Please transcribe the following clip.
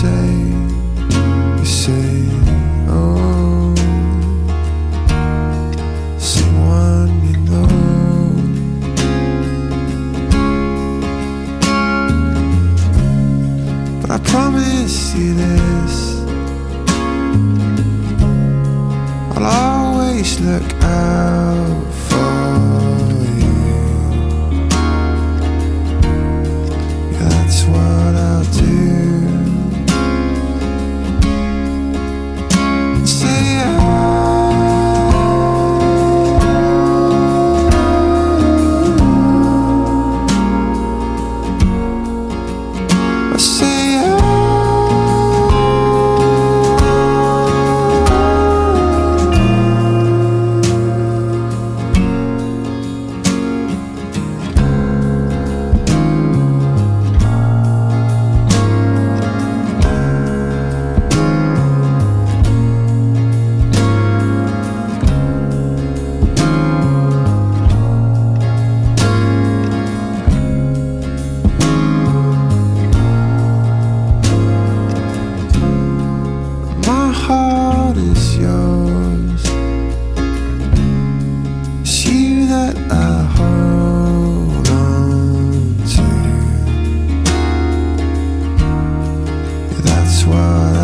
say, you say, oh, someone you know. But I promise you this, I'll always look. soir.